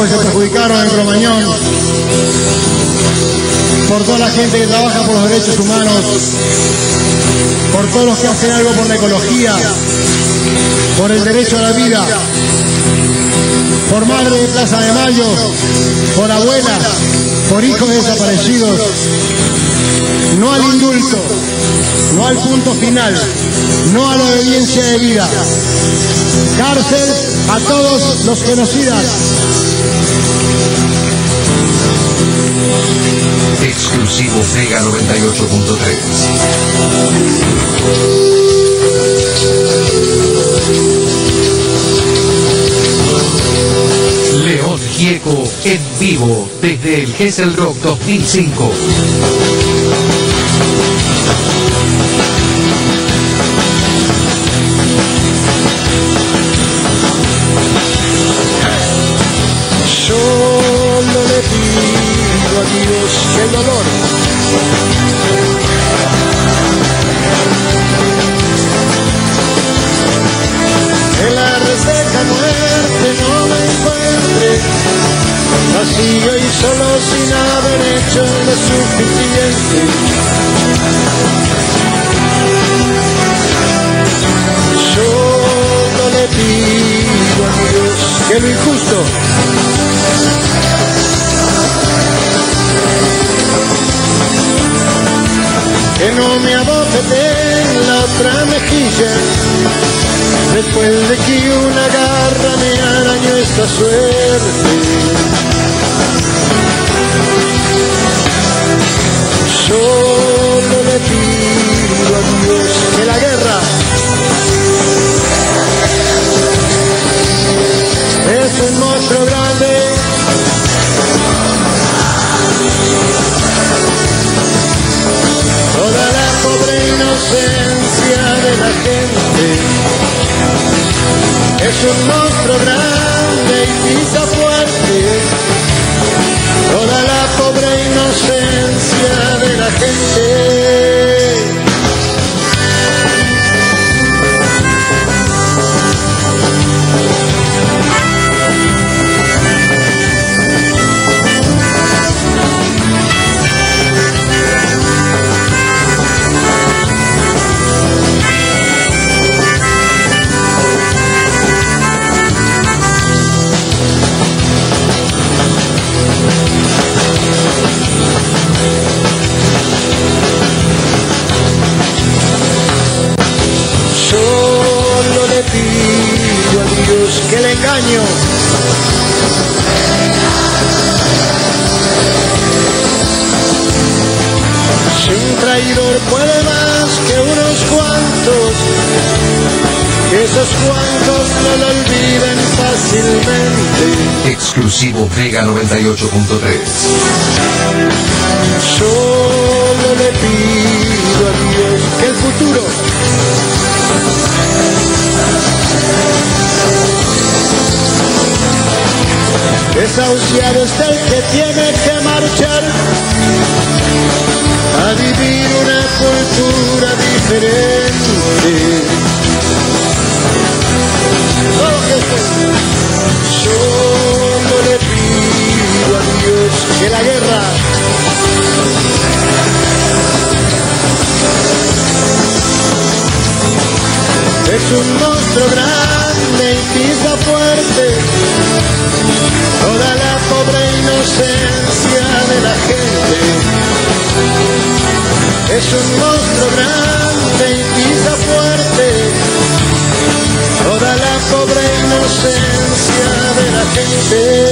que se perjudicaron en Cromañón, por toda la gente que trabaja por los derechos humanos, por todos los que hacen algo por la ecología, por el derecho a la vida, por madre de Plaza de Mayo, por abuelas, por hijos desaparecidos, no al indulto, no al punto final, no a la obediencia de vida. Cárcel a todos los genocidas. Exclusivo Mega 98.3. León Gieco en vivo desde el Gessel Rock 2005. Y solo sin haber hecho lo suficiente. Solo le pido a Dios que lo injusto que no me abofete en la otra mejilla después de que una garra me arañó esta suerte. Es un monstruo grande y pisa fuerte. Toda la pobre Si un traidor puede más que unos cuantos, que esos cuantos no lo olviden fácilmente. Exclusivo Mega 98.3. Solo le pido a Dios que el futuro desahuciado es el que tiene que marchar a vivir una cultura diferente. Sí. Solo le pido a Dios que la guerra es un monstruo grande y pisa fuerte toda